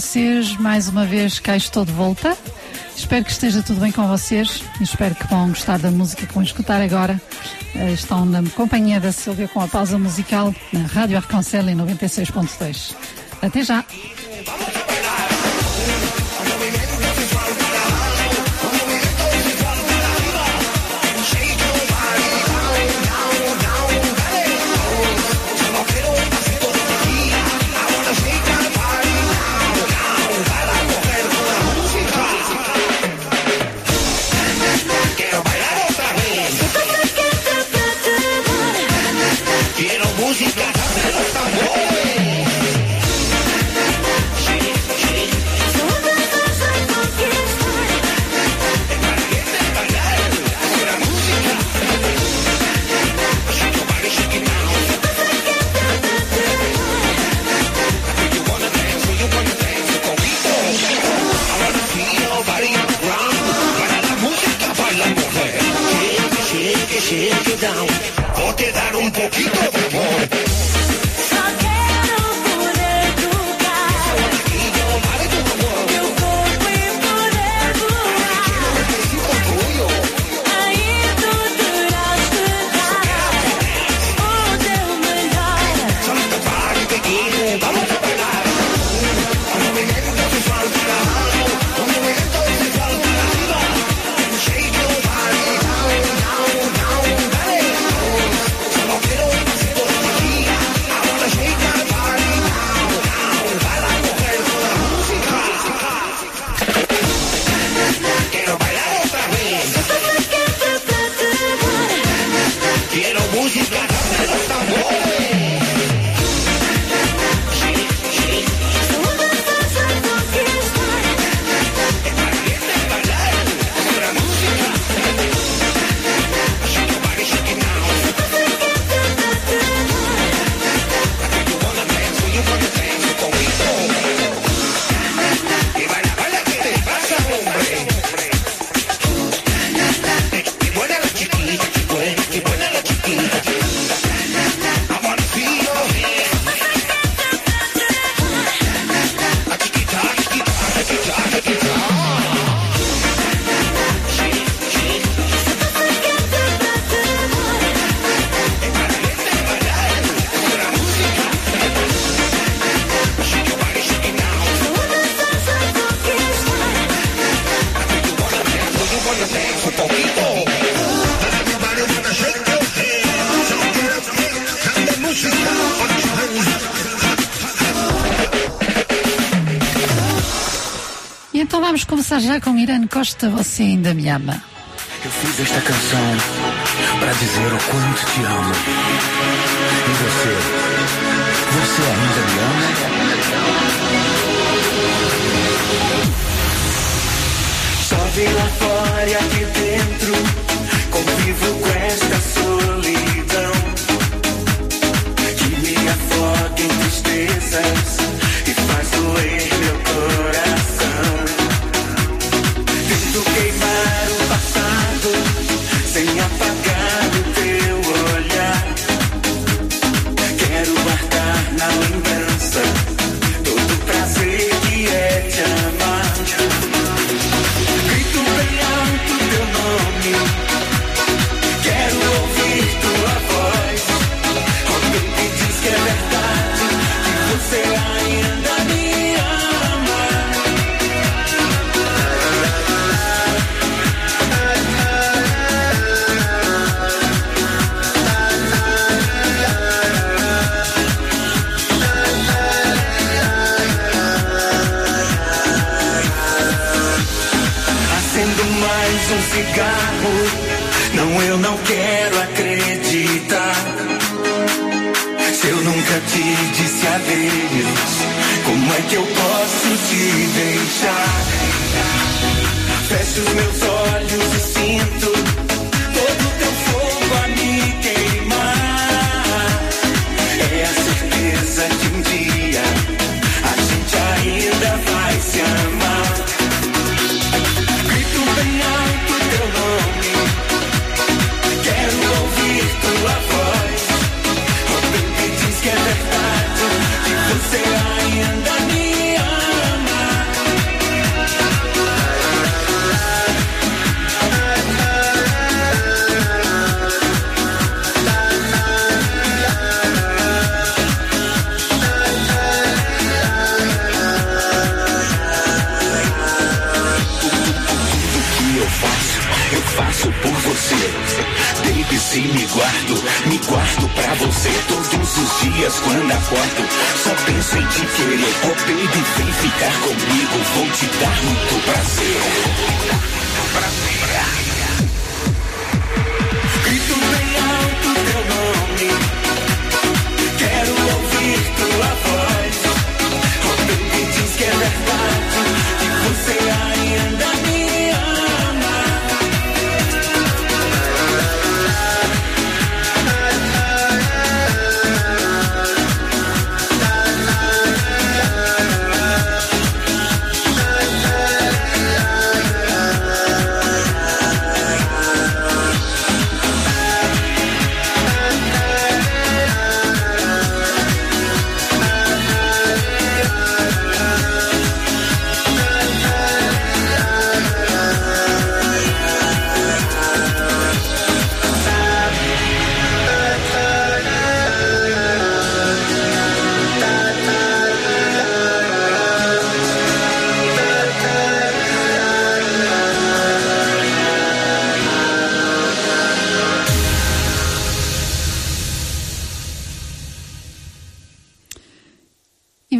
vocês. Mais uma vez cá estou de volta. Espero que esteja tudo bem com vocês e espero que vão gostar da música que vão escutar agora. Uh, estão na companhia da Silvia com a pausa musical na Rádio Arconcel em 96.2. Até já! Já com Irene Costa, você ainda me ama. Eu fiz esta canção para dizer o quanto te amo. E você? Você ainda me ama? Chove lá fora e aqui dentro convivo com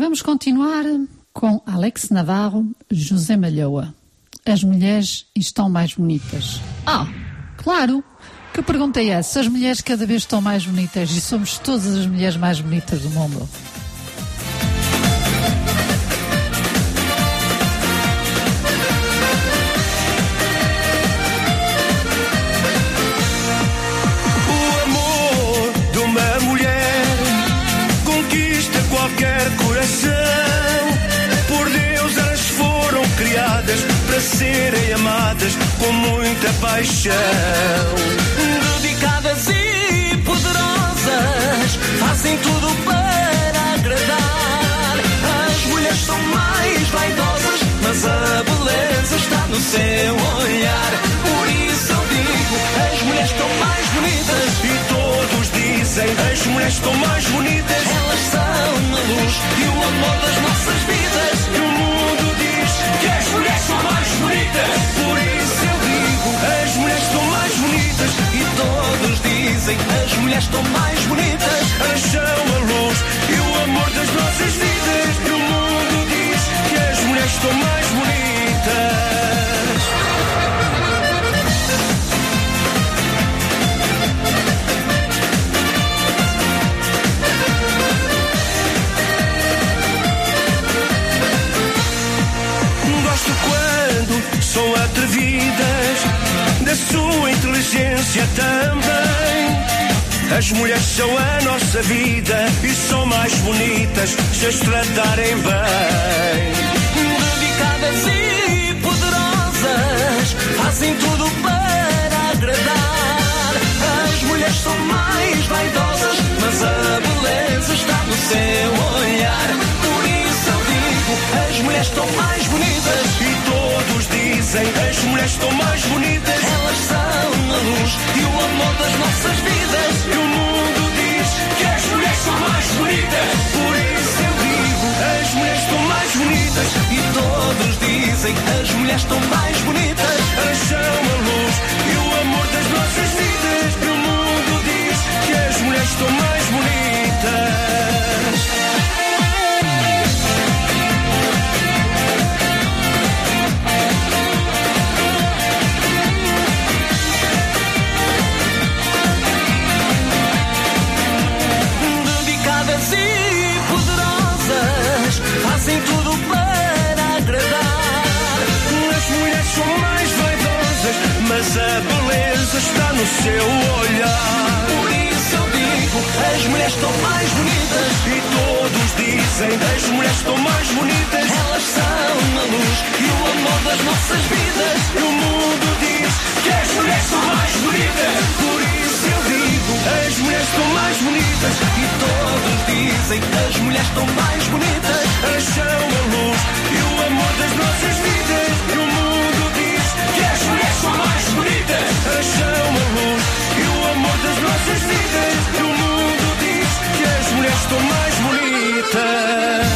vamos continuar com Alex Navarro, José Malhoa. As mulheres estão mais bonitas. Ah, claro! Que pergunta é essa? As mulheres cada vez estão mais bonitas e somos todas as mulheres mais bonitas do mundo. Paixão. dedicadas e poderosas, fazem tudo para agradar. As mulheres são mais vaidosas, mas a beleza está no seu olhar. Por isso eu digo, as mulheres estão mais bonitas. E todos dizem: as mulheres estão mais bonitas. Elas são a luz e o amor das nossas vidas. E o mundo diz que as mulheres são mais bonitas. Por isso E todos dizem, as mulheres estão mais bonitas. São a luz e o amor das nossas vidas. E o mundo diz que as mulheres estão mais bonitas. Sua inteligência também. As mulheres são a nossa vida e são mais bonitas se as tratarem bem. dedicadas e poderosas, fazem tudo para agradar. As mulheres são mais vaidosas, mas a beleza está no seu olhar. Por isso eu digo, as mulheres estão mais bonitas. E todos dizem as mulheres estão mais bonitas. Elas são a luz e o amor das nossas vidas. E o mundo diz que as mulheres são mais bonitas. Por isso eu digo, as mulheres estão mais bonitas. E todos dizem, as mulheres estão mais bonitas. Elas são a luz e o amor das nossas vidas. E o mundo diz que as mulheres estão mais mais vaidosas, mas a beleza está no seu olhar. Por isso eu digo, as mulheres estão mais bonitas. E todos dizem as mulheres estão mais bonitas. Elas são a luz e o amor das nossas vidas. E o mundo diz que as mulheres são mais bonitas. Por isso eu digo, as mulheres estão mais bonitas. E todos dizem, as mulheres estão mais bonitas. Elas são a luz e o amor das nossas vidas. Elas são a luz e o amor das nossas vidas. E o mundo diz que as mulheres estão mais bonitas.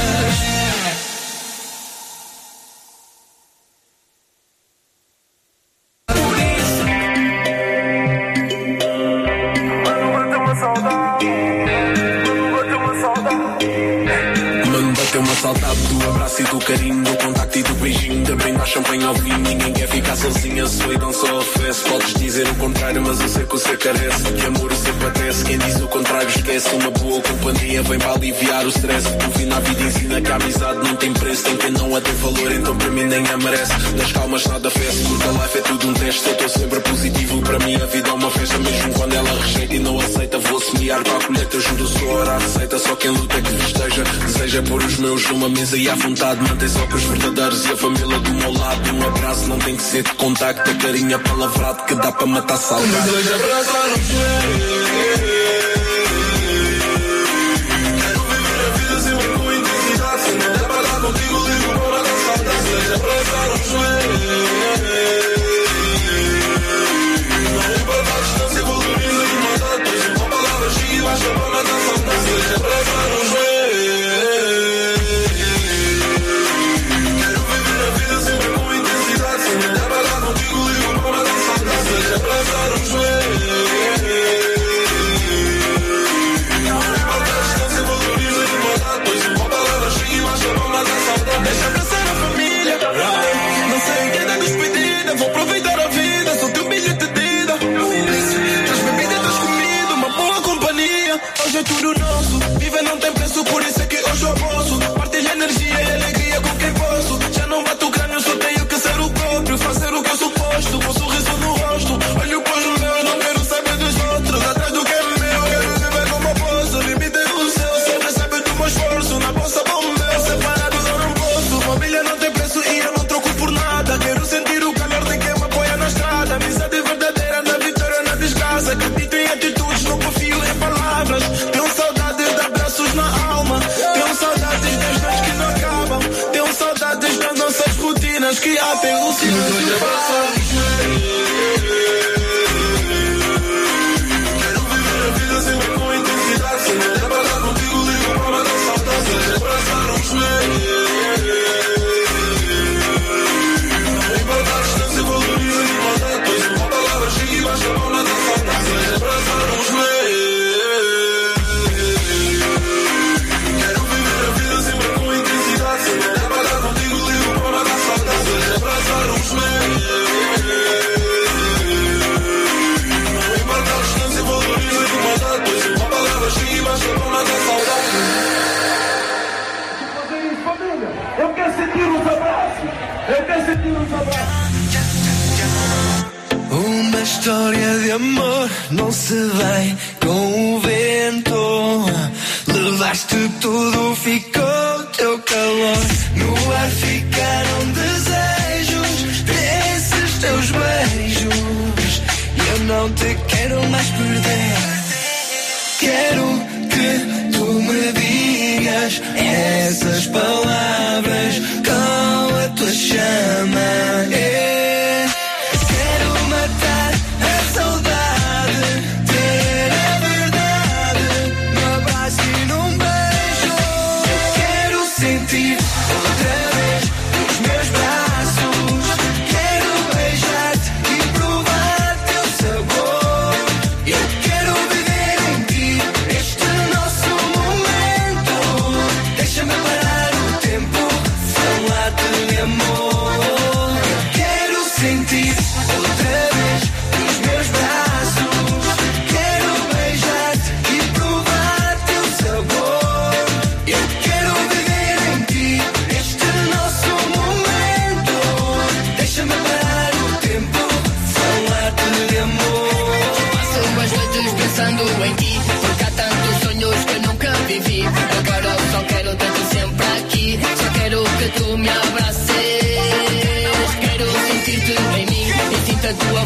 o stress. No fim, a vida ensina que a amizade não tem preço. Tem quem não a tem valor, então para mim nem a merece. Nas calmas nada festa, porque a life é tudo um teste. Eu estou sempre positivo, para mim a vida é uma festa. Mesmo quando ela rejeita e não aceita, vou semear para a colheita. Eu juro, sou orar, aceita só quem luta que festeja. Deseja pôr os meus numa mesa e à vontade. Mantém só com os verdadeiros e a família do meu lado. Um abraço não tem que ser de contacto, A carinho palavrado que dá para matar saudade. Um, abraçar o joelho. Hashem.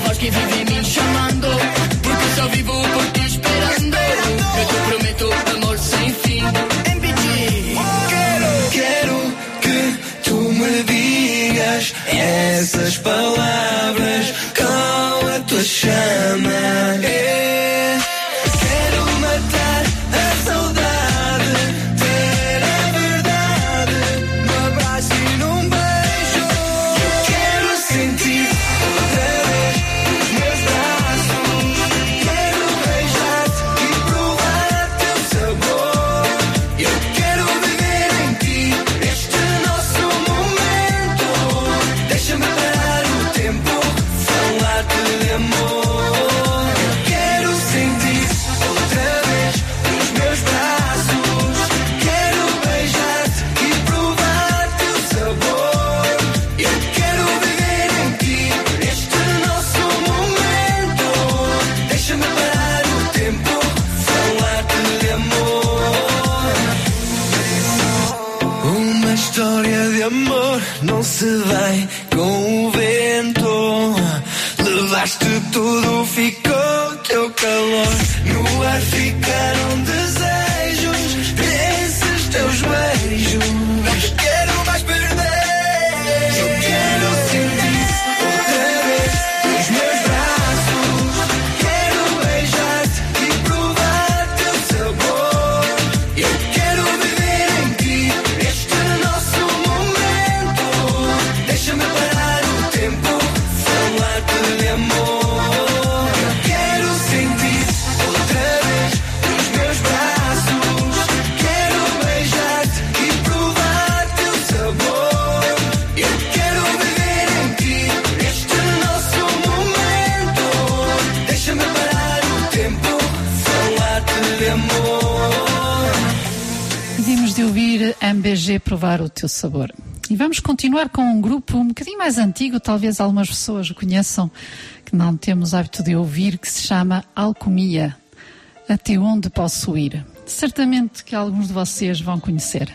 voz que vive em mim o teu sabor. E vamos continuar com um grupo um bocadinho mais antigo, talvez algumas pessoas o conheçam, que não temos hábito de ouvir, que se chama Alcomia. Até onde posso ir? Certamente que alguns de vocês vão conhecer.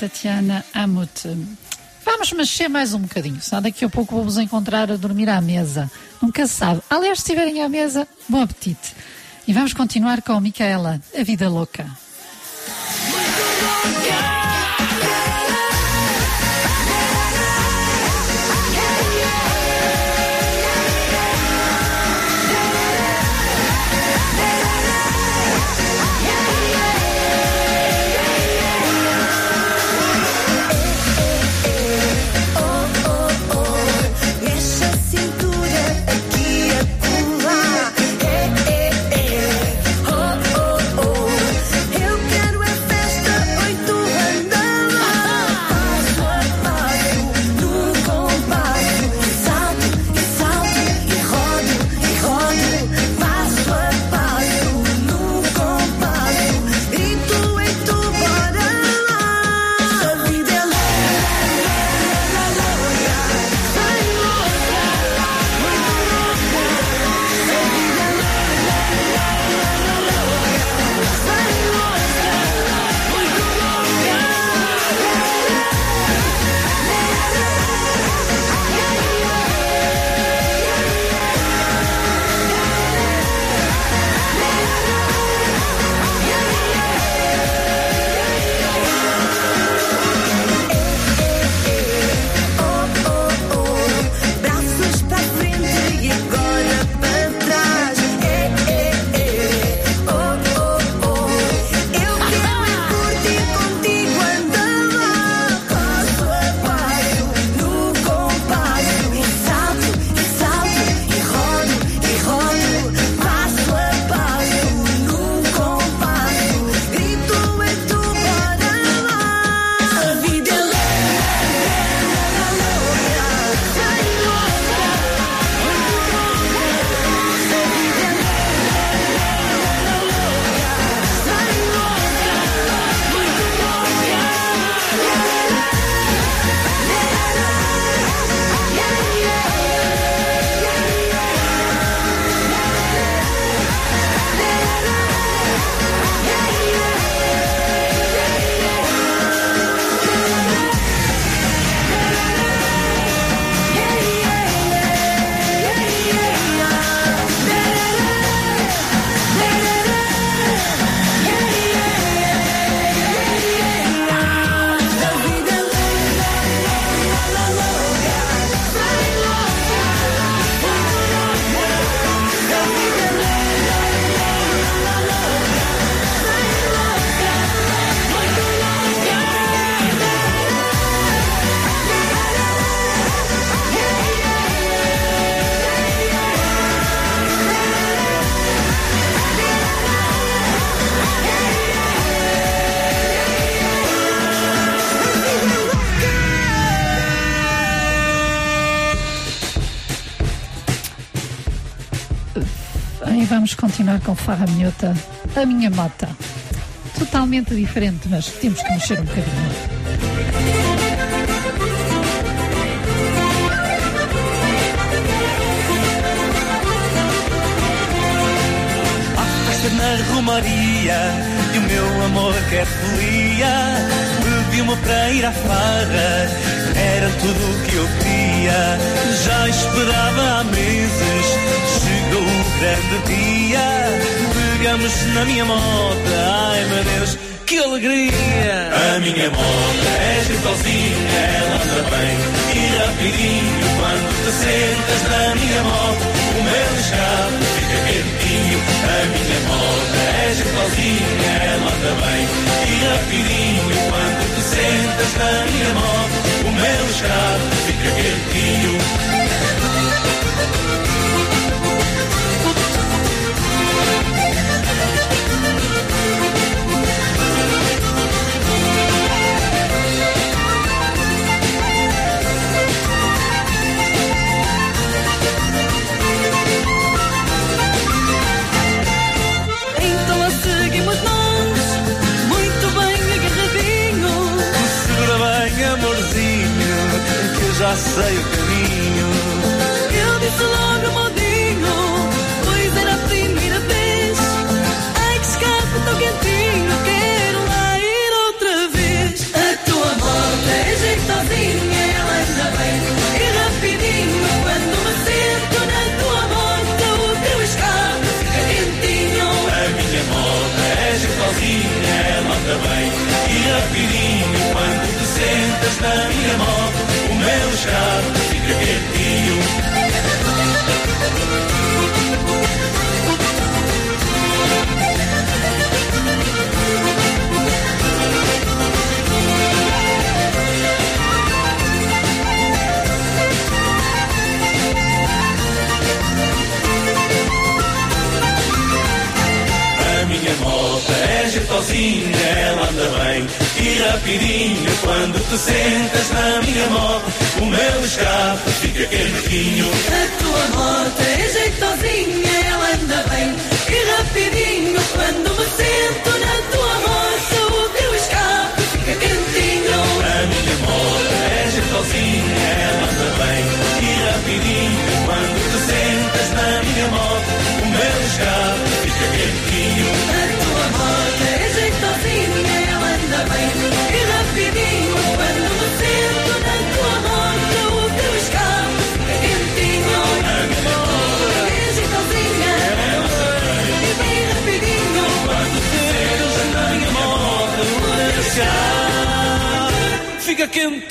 Tatiana Amut. Vamos mexer mais um bocadinho, senão daqui a pouco vamos encontrar a dormir à mesa. Nunca se sabe. Aliás, se estiverem à mesa, bom apetite. E vamos continuar com a Micaela, a vida louca. Muito louca. Continuar com Farra Minhota, a minha mota. Totalmente diferente, mas temos que mexer um bocadinho. Na Romaria e o meu amor quer folia. Pediu-me para ir à farra, era tudo o que eu queria. Já esperava há meses, chegou o grande dia. Pegamos na minha moto, ai meu Deus, que alegria! A minha moto é jeitosinha, ela anda bem e rapidinho. Quando te sentas na minha moto, o meu escape fica quentinho. A minha moto é jeitosinha, ela anda bem e rapidinho. Quando te sentas na minha moto, o meu escape fica quentinho. Já sei o caminho. Eu disse logo modinho, pois era a primeira vez. Ai que escape tão quentinho, quero lá ir outra vez. A tua moto é jeitosinha, ela anda bem e rapidinho. Quando me sento na tua moto, o teu escape fica quentinho. A minha moto é jeitosinha, ela anda bem e rapidinho. Quando te sentas na minha moto, o meu escape fica quentinho. Minha moto é jeitosinha, ela anda bem e rapidinho. Quando te sentas na minha moto, o meu escape fica quentinho. A tua moto é jeitosinha, ela anda bem e rapidinho. Quando me sento na tua moto, o teu escape fica quentinho. A minha moto é jeitosinha, ela anda bem e rapidinho. Quando te sentas na minha moto, o meu escape fica quentinho. A tua moto é jeitosinha, ela anda bem escape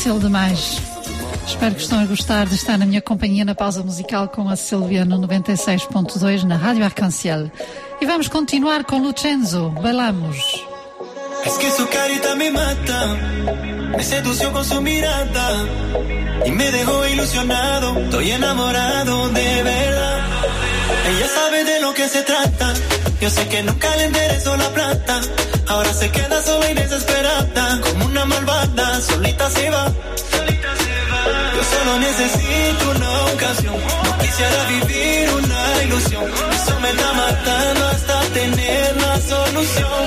difícil demais. Espero que estão a gostar de estar na minha companhia na pausa musical com a Silvia no 96.2 na Rádio Arcanciel. E vamos continuar com Lucenzo. Bailamos. Es que su carita me mata, me sedució con su mirada y me dejó ilusionado. Estoy enamorado de verdad. Ella sabe de lo que se trata. Yo sé que nunca le enderezó la plata. Ahora se queda sola y desesperada, como una malvada, solita se va. Yo solo necesito una ocasión. No quisiera vivir una ilusión. Eso me está matando hasta tener la solución.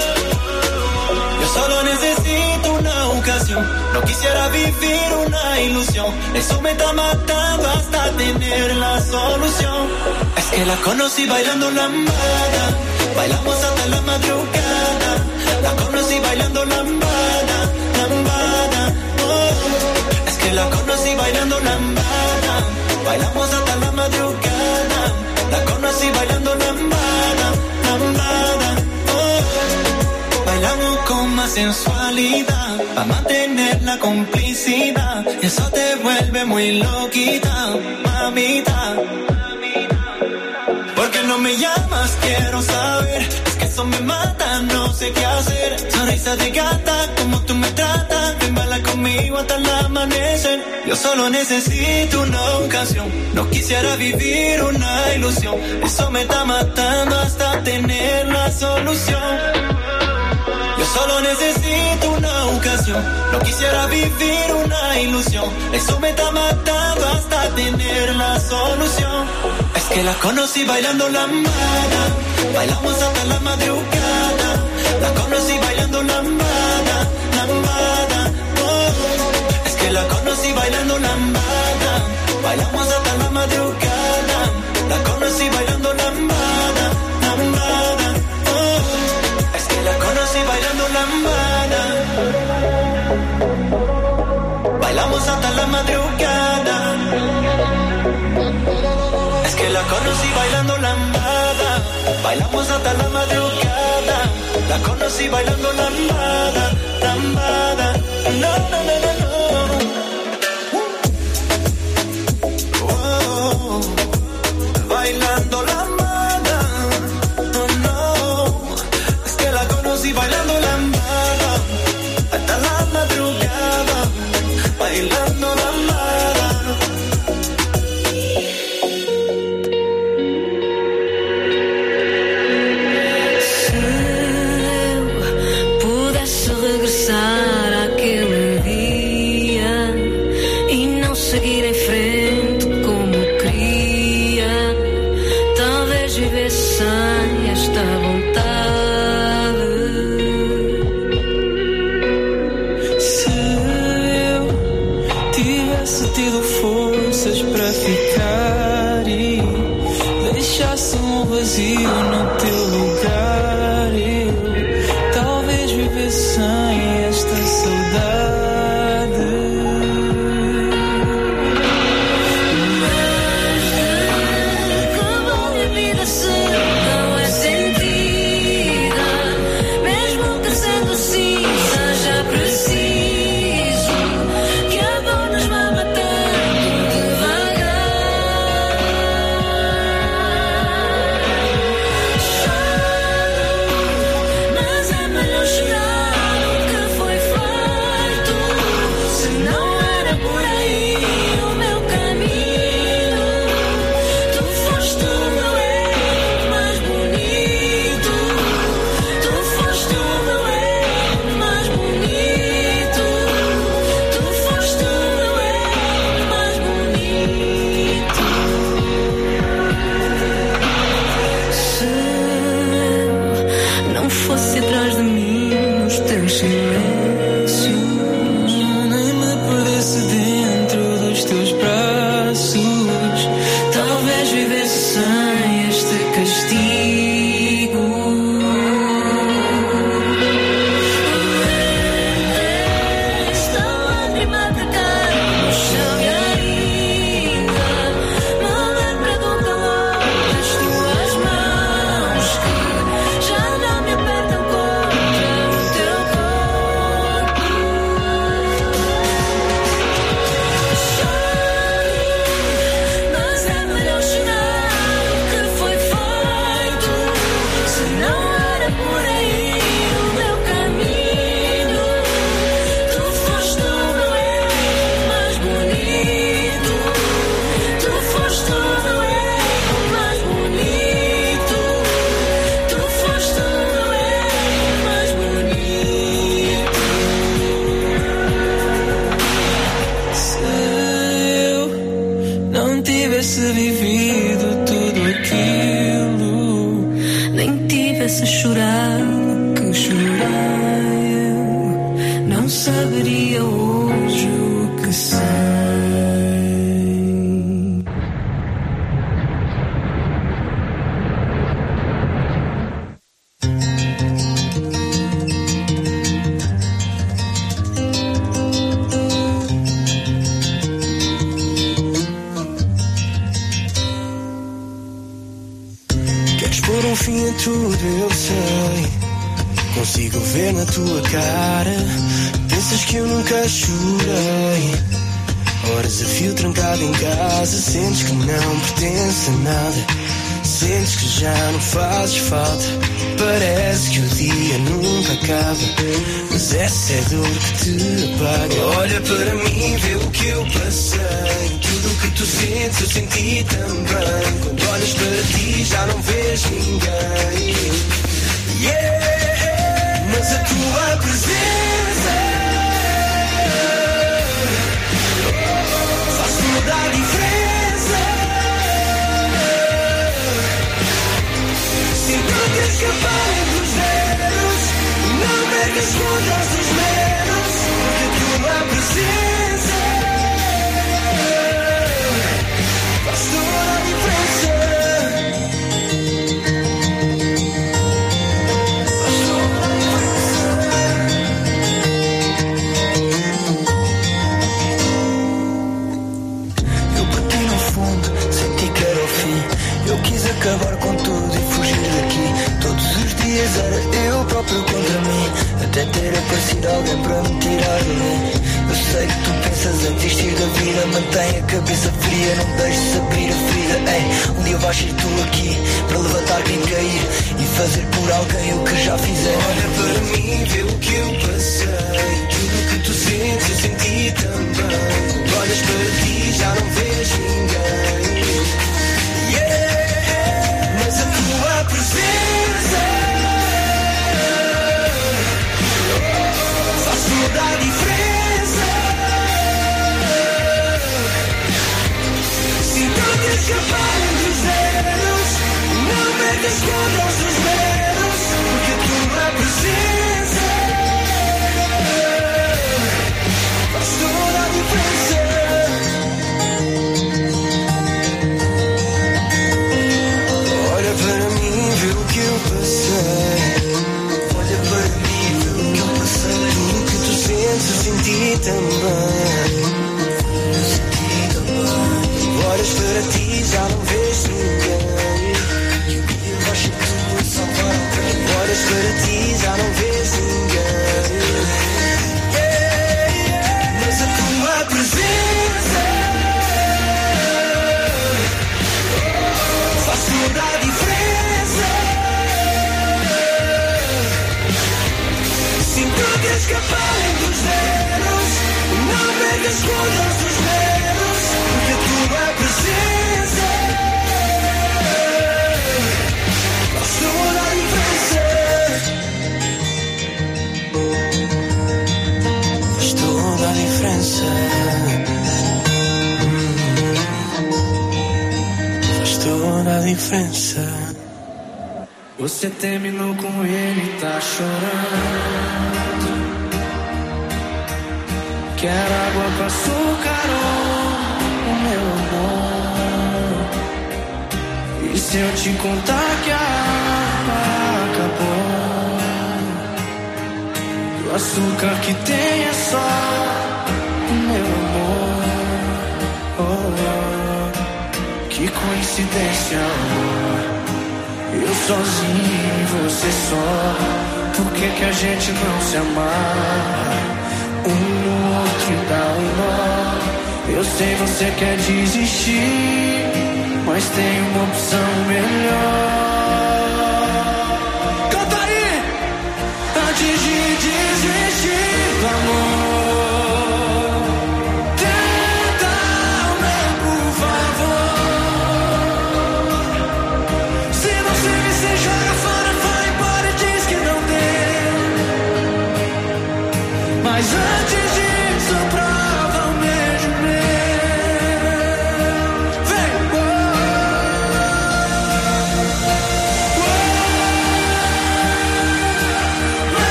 Yo solo necesito una ocasión. No quisiera vivir una ilusión. Eso me está matando hasta tener la solución. Es que la conocí bailando lambada. Bailamos hasta la madrugada. La conocí bailando lambada, lambada. Oh. Es que la conocí bailando lambada. Bailamos hasta la madrugada. La conocí bailando lambada, lambada. Oh. Bailamos con más sensualidad para mantener la complicidad. Eso te vuelve muy loquita, mamita. No me llamas, quiero saber. Es que eso me mata, no sé qué hacer. Sonrisa de gata, como tú me tratas. Ven, baila conmigo hasta el amanecer. Yo solo necesito una ocasión. No quisiera vivir una ilusión. Eso me está matando hasta tener la solución. Yo solo necesito una ocasión. No quisiera vivir una ilusión. Eso me está matando hasta tener la solución. Es que la conocí bailando la mala, bailamos hasta la madrugada. La conocí bailando la mala, la mala. Oh. Es que la conocí bailando la mala, bailamos hasta la madrugada. Bailamos hasta la madrugada, la conocí bailando lambada, lambada. No, no, no, no, no.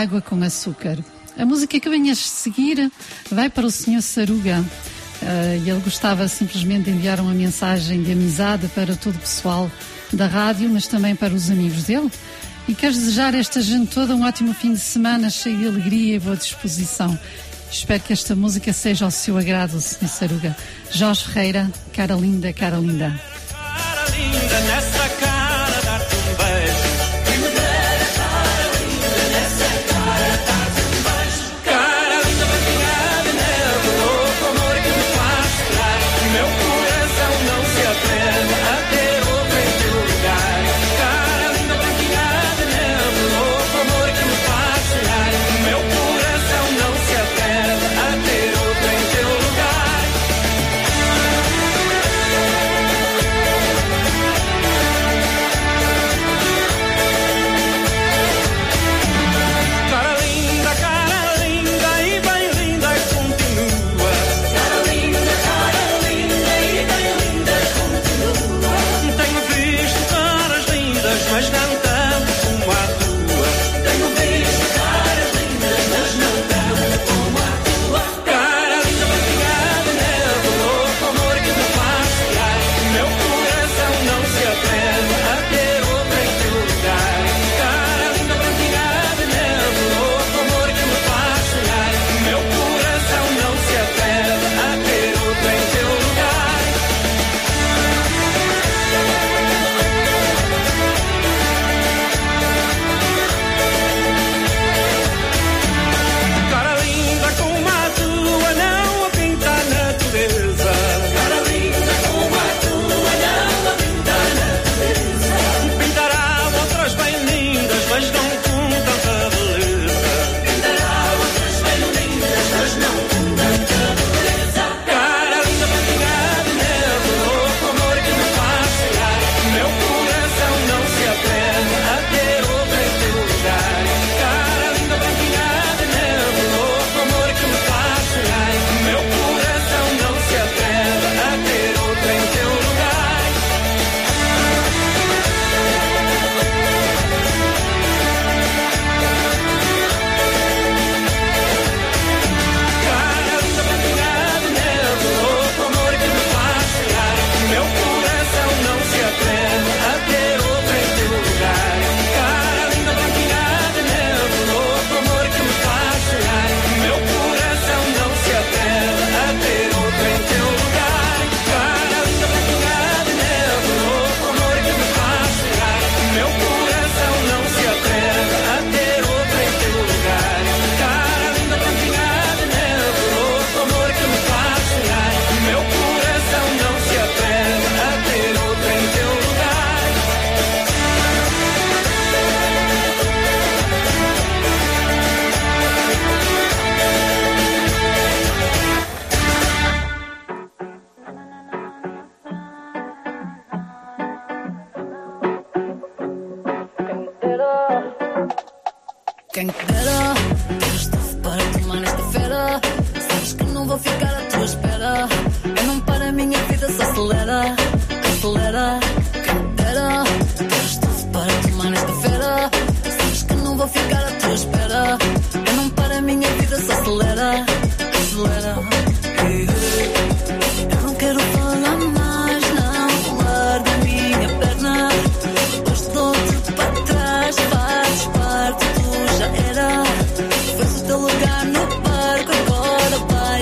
Água com Açúcar. A música que vem a seguir vai para o Sr. Saruga. Uh, ele gostava simplesmente de enviar uma mensagem de amizade para todo o pessoal da rádio, mas também para os amigos dele. E quero desejar a esta gente toda um ótimo fim de semana, cheio de alegria e boa disposição. Espero que esta música seja ao seu agrado, Sr. Saruga. Jorge Ferreira, cara linda, cara linda.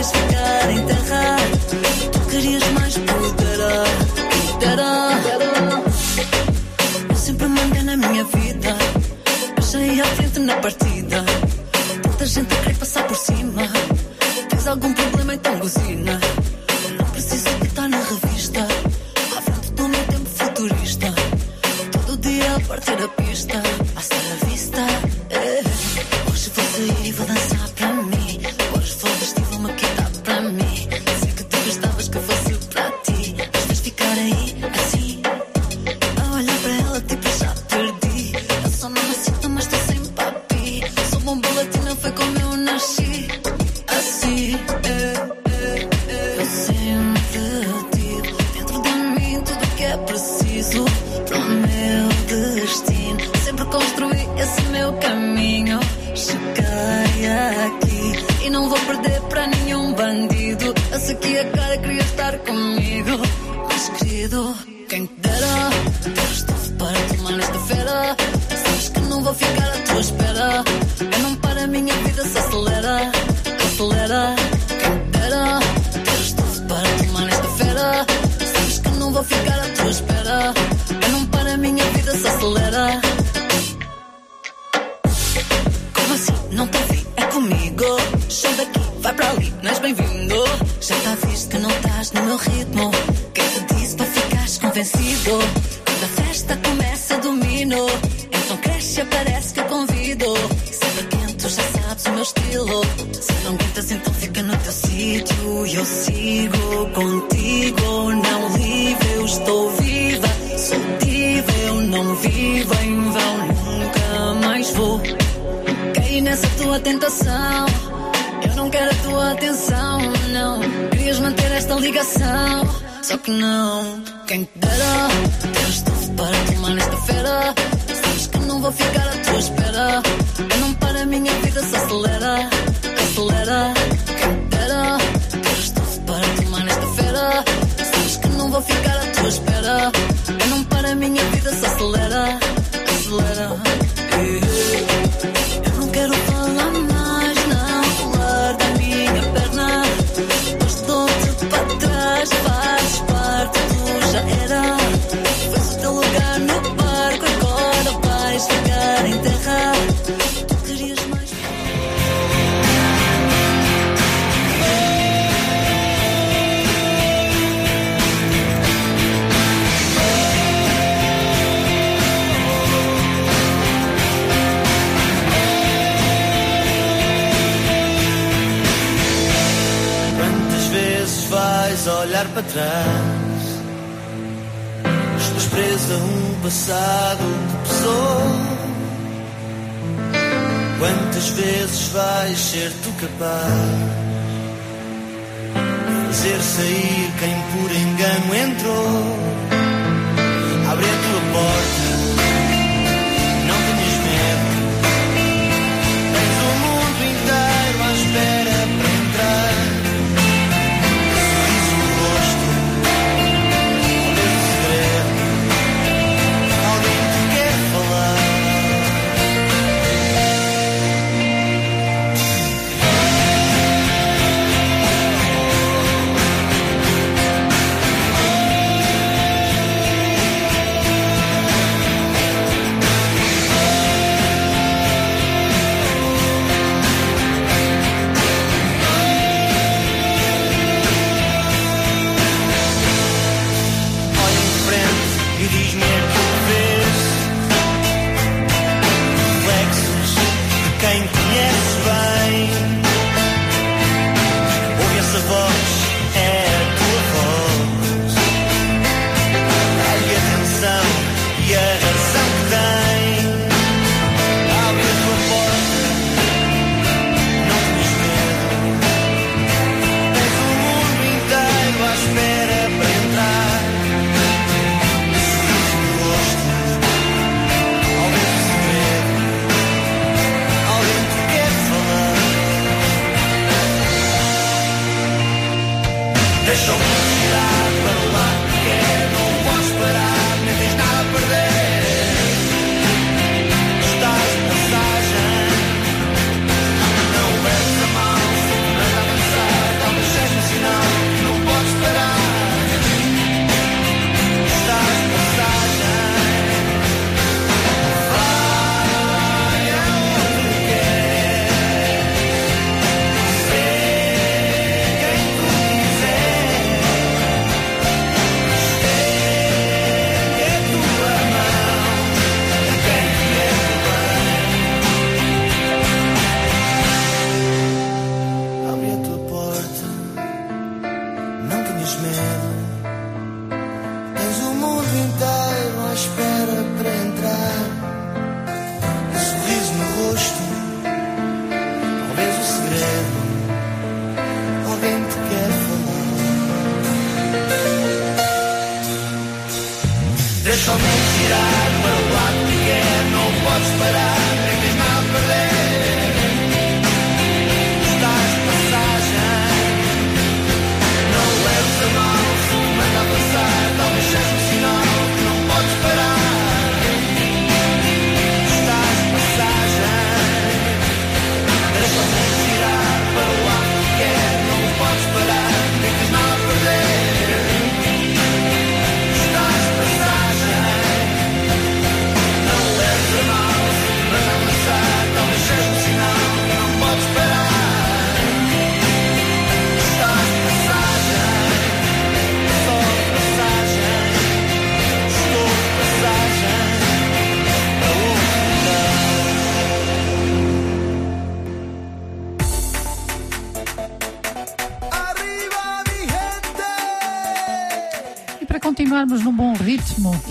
just forgot.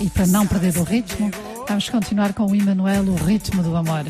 e para não perder o ritmo, vamos continuar com o Emanuel, o ritmo do amor.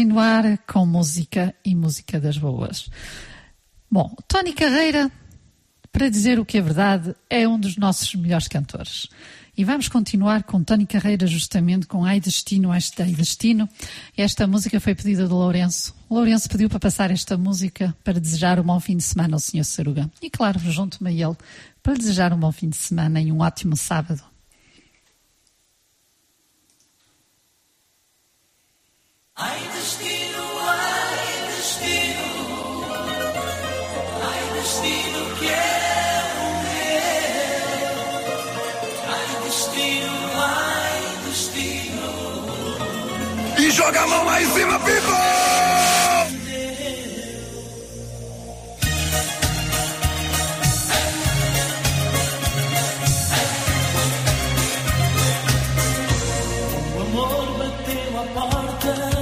continuar com música e música das boas. Bom, Tony Carreira, para dizer o que é verdade, é um dos nossos melhores cantores. E vamos continuar com Tony Carreira justamente com Ai Destino, Ai Destino. Esta música foi pedida do Lourenço. O Lourenço pediu para passar esta música para desejar um bom fim de semana ao Sr. Saruga. E claro, junto-me a ele para desejar um bom fim de semana e um ótimo sábado. amor me teo aparte.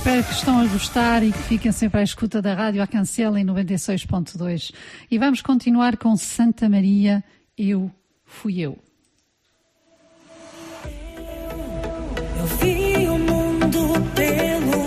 Espero que estão a gostar e que fiquem sempre à escuta da Rádio Acancela em 96.2. E vamos continuar com Santa Maria, Eu Fui Eu. Eu vi o mundo pelo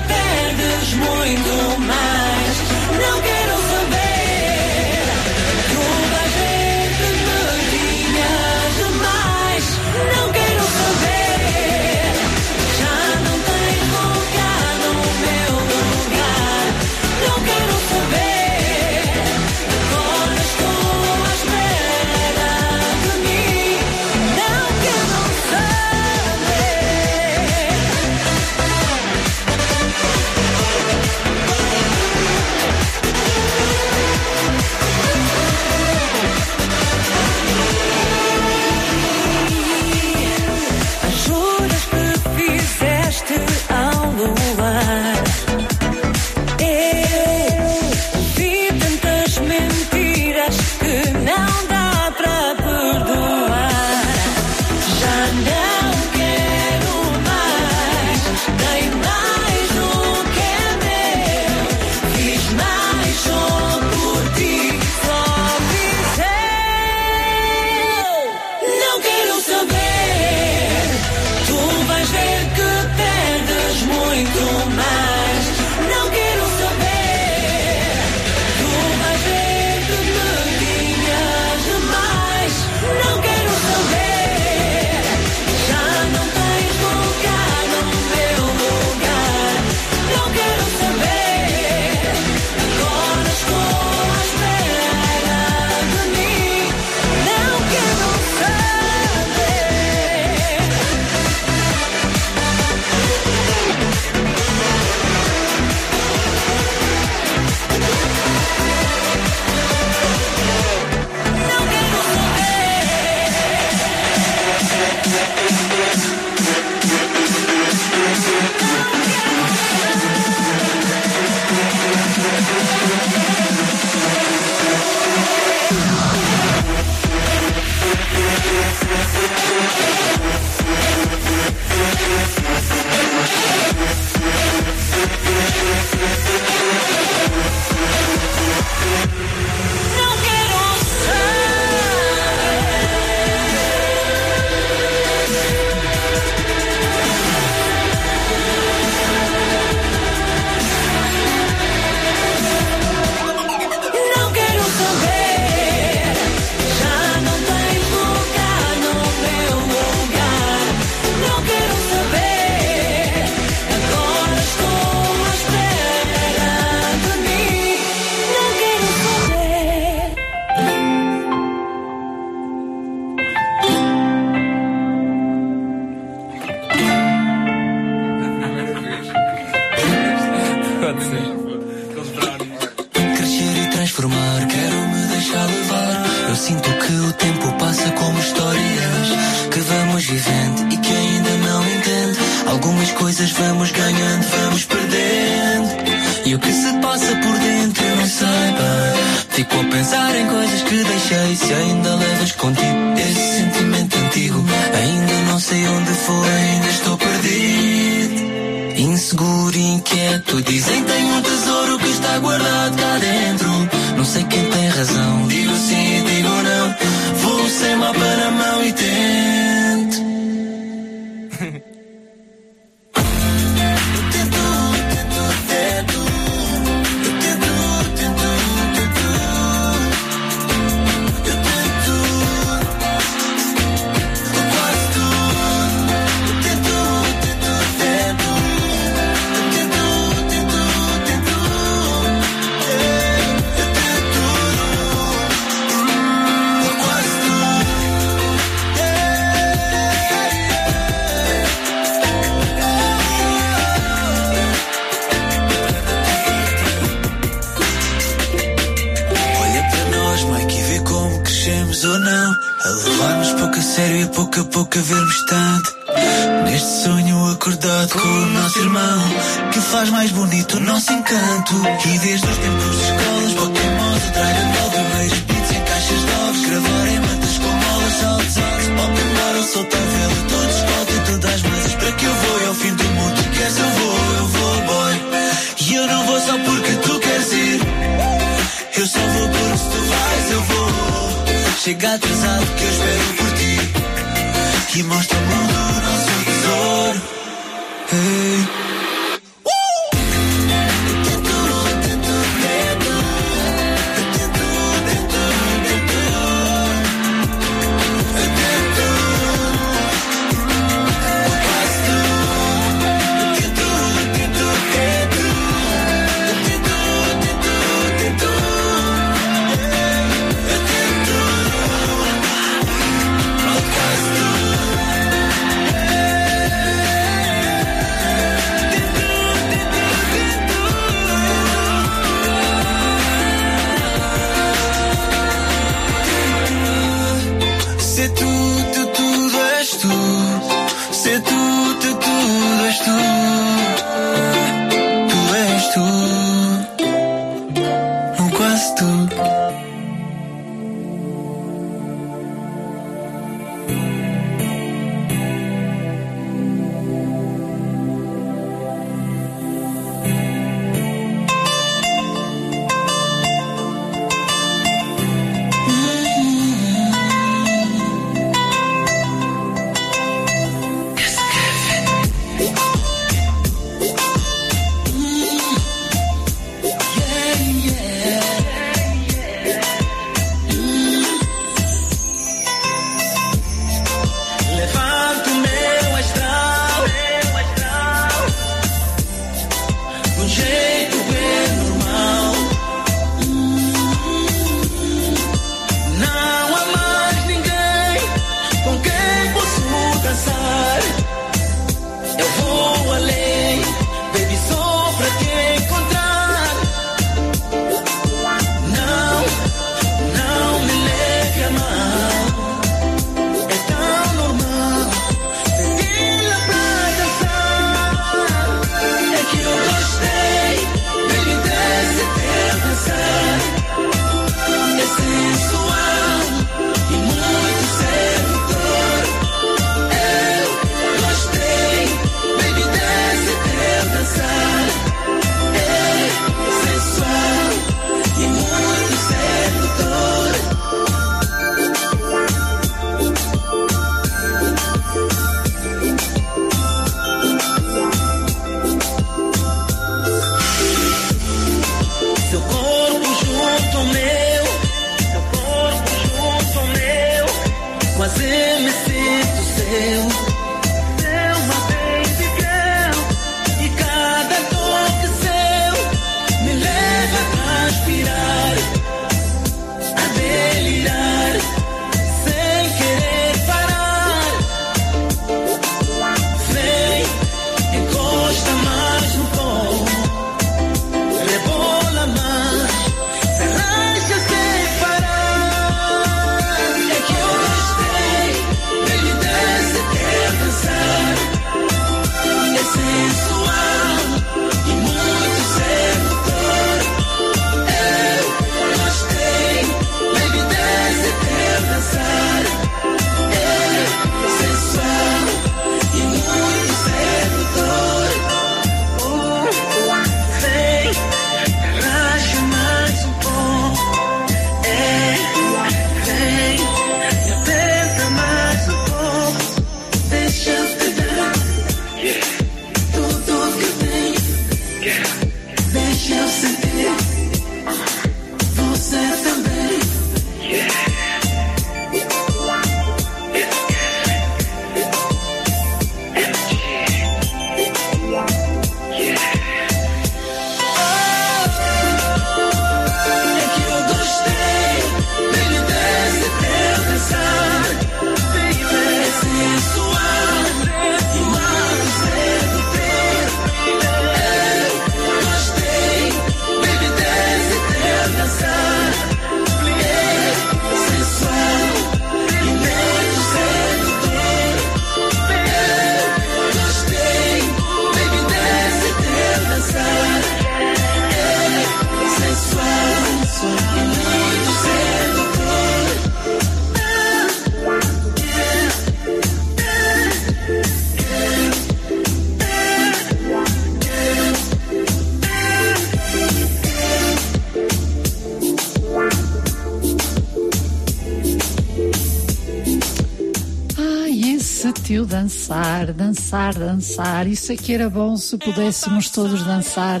cantar, dançar. Isso aqui era bom se pudéssemos todos dançar.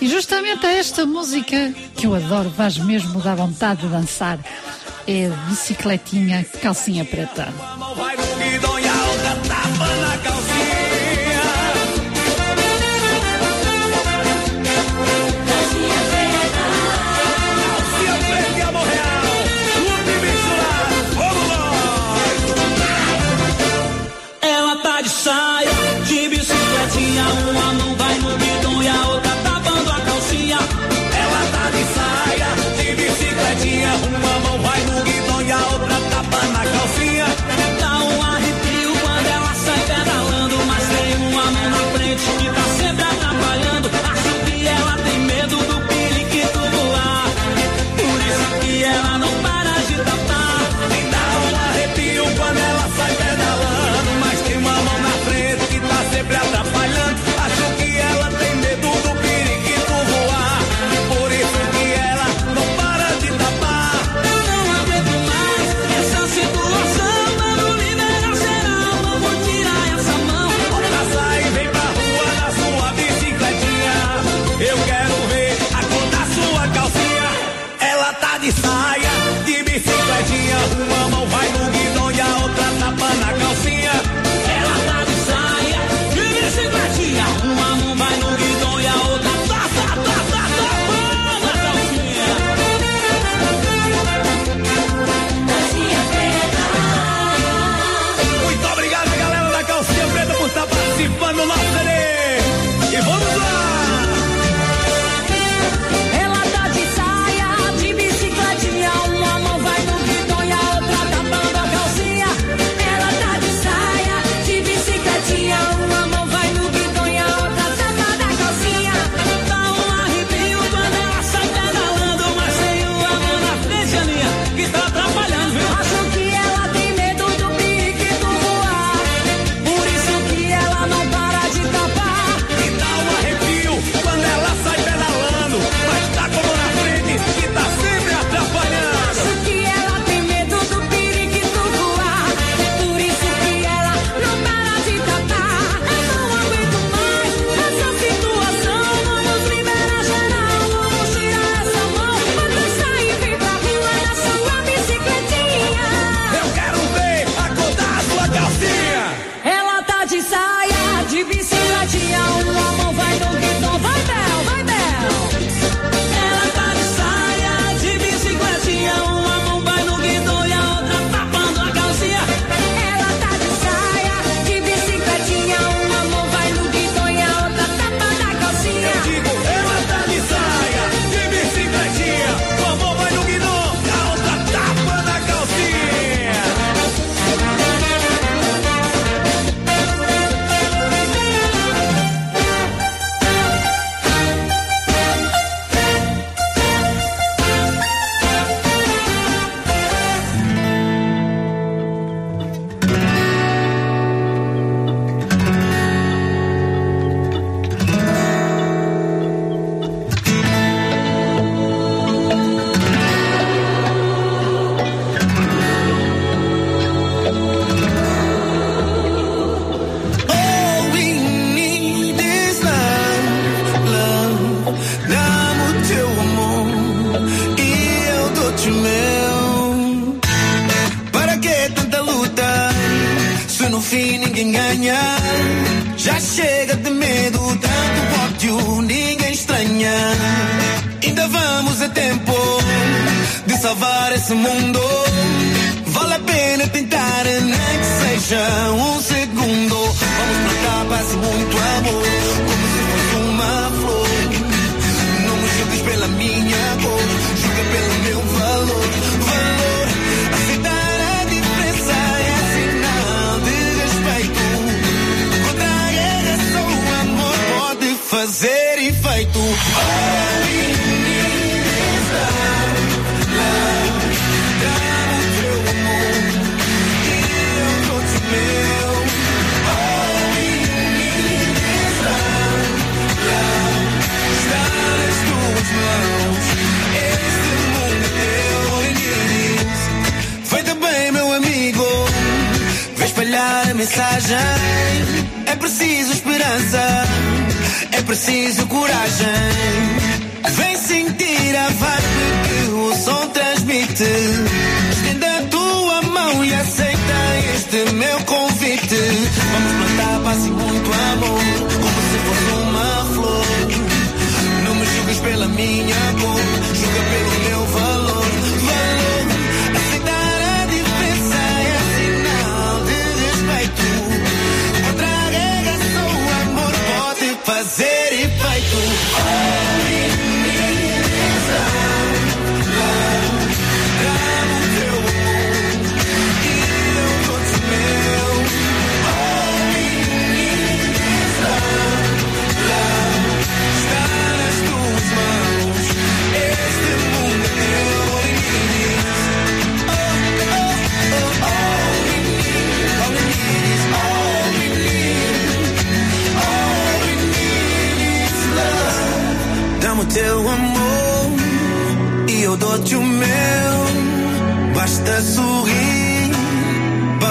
E justamente é esta música que eu adoro, vás mesmo dar vontade de dançar. É bicicletinha, calcinha preta.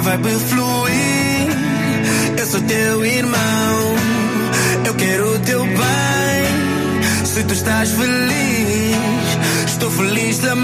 vai fluir. Eu sou teu irmão, eu quero o teu bem. Se tu estás feliz, estou feliz também.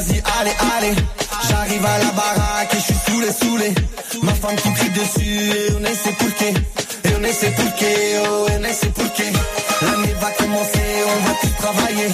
vas-y, allez, allez. J'arrive à la baraque et je suis saoulé, saoulé. Ma femme qui crie dessus et on essaie pour qué. Et on essaie pour qué, oh, on essaie pour qué. L'année va commencer, on va tout travailler.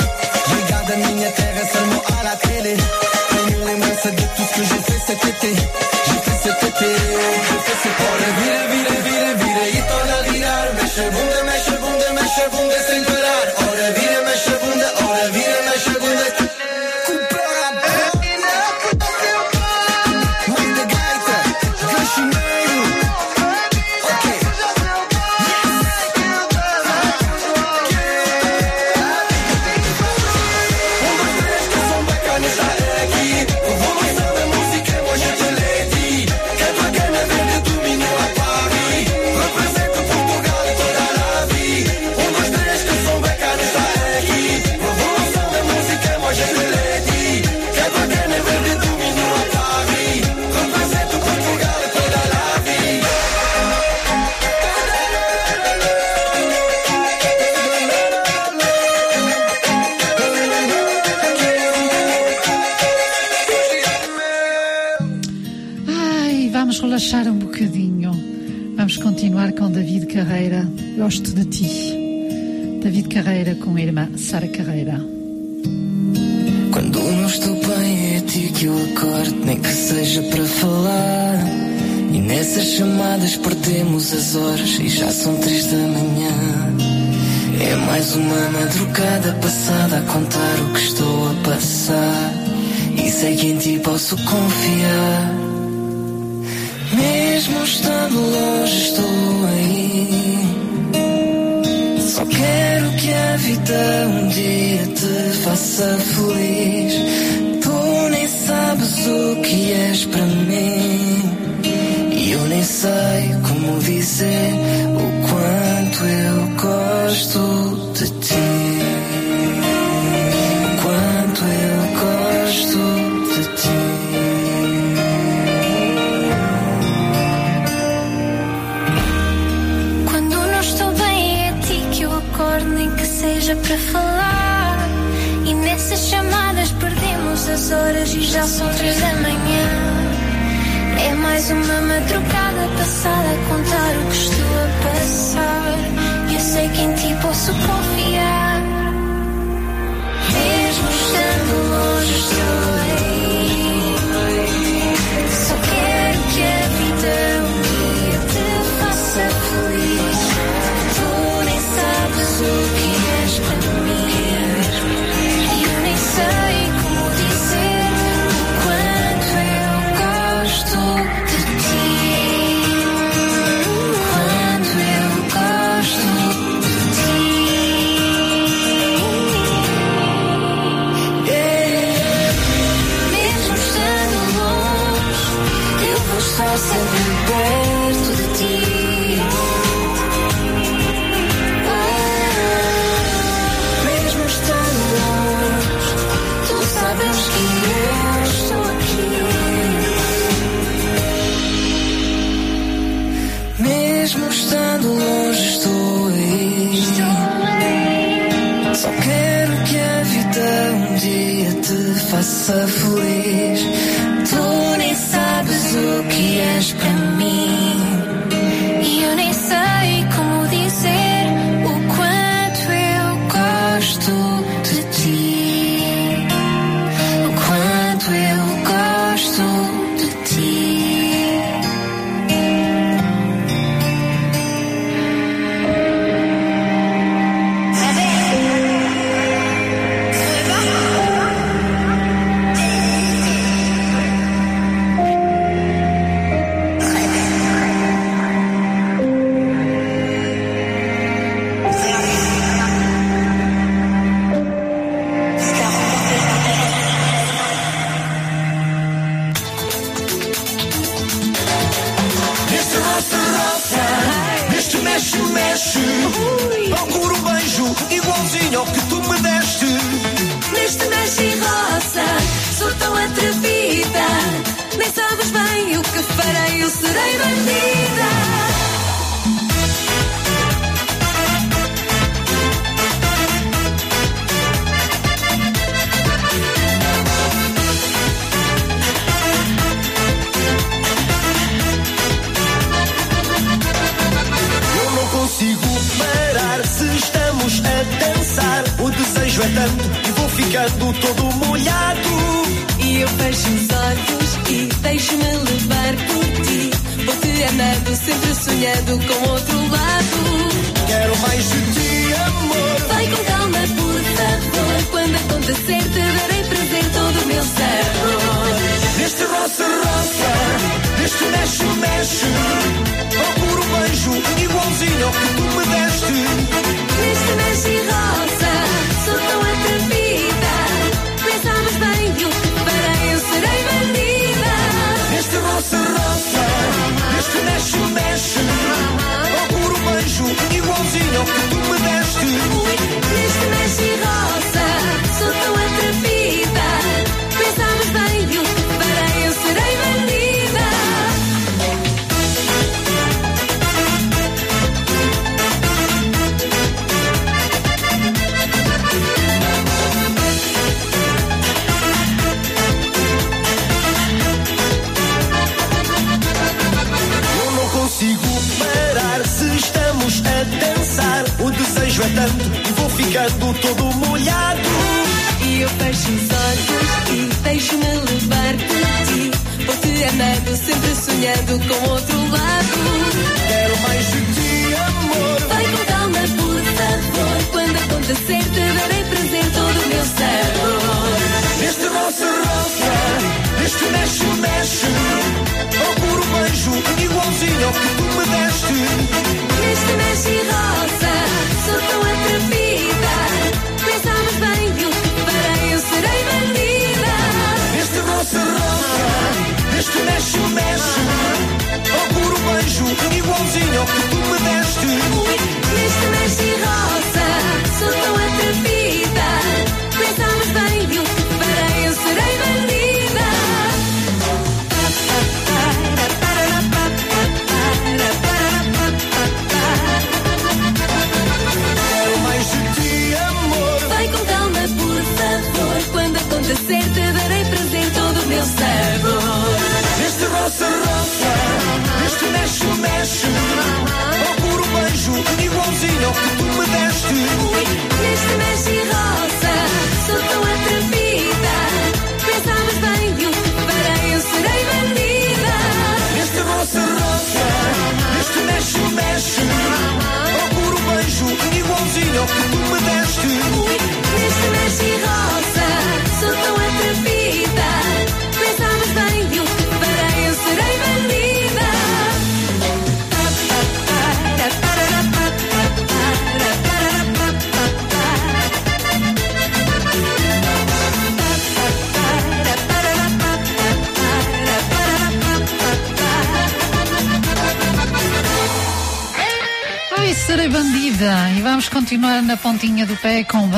do pé com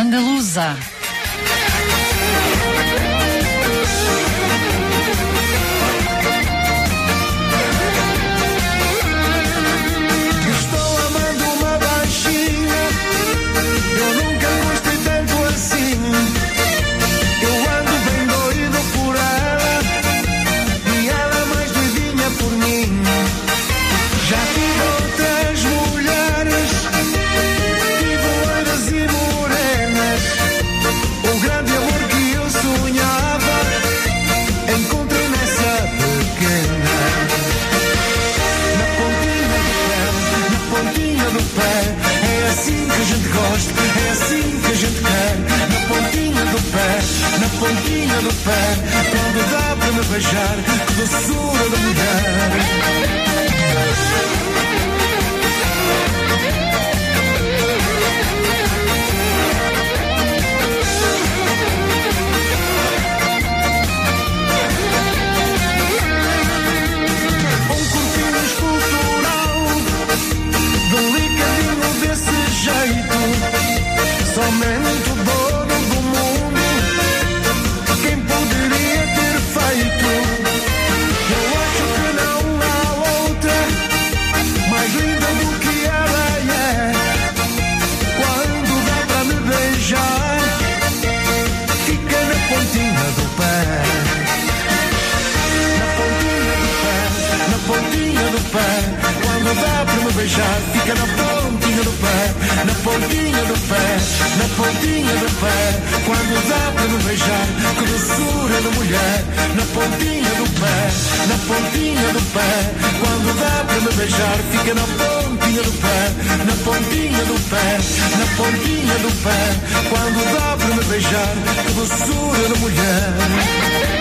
marquinha do pé, quando dá para me beijar, que doçura da mulher.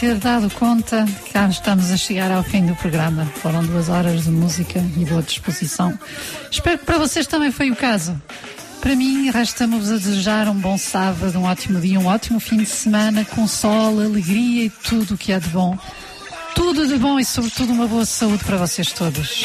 Ter dado conta, cá estamos a chegar ao fim do programa. Foram duas horas de música e boa disposição. Espero que para vocês também foi o caso. Para mim, resta-me-vos a desejar um bom sábado, um ótimo dia, um ótimo fim de semana, com sol, alegria e tudo o que há de bom. Tudo de bom e, sobretudo, uma boa saúde para vocês todos.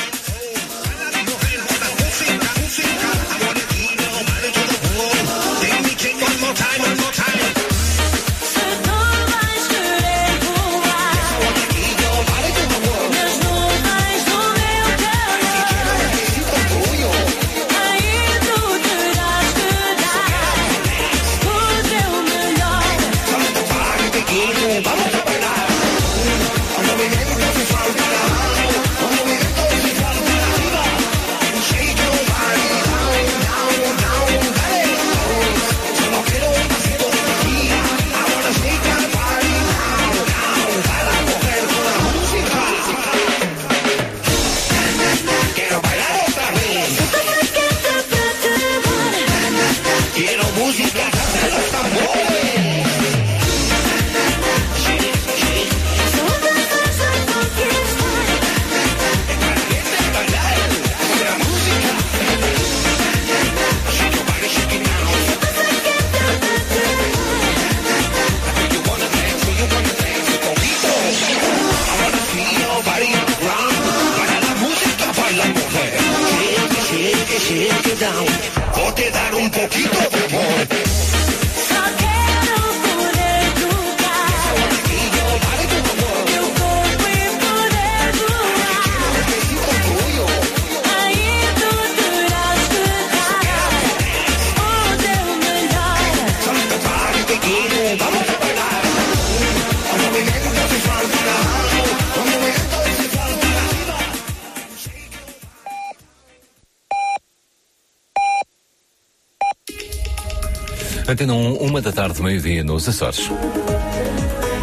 Tarde, meio-dia, nos Açores.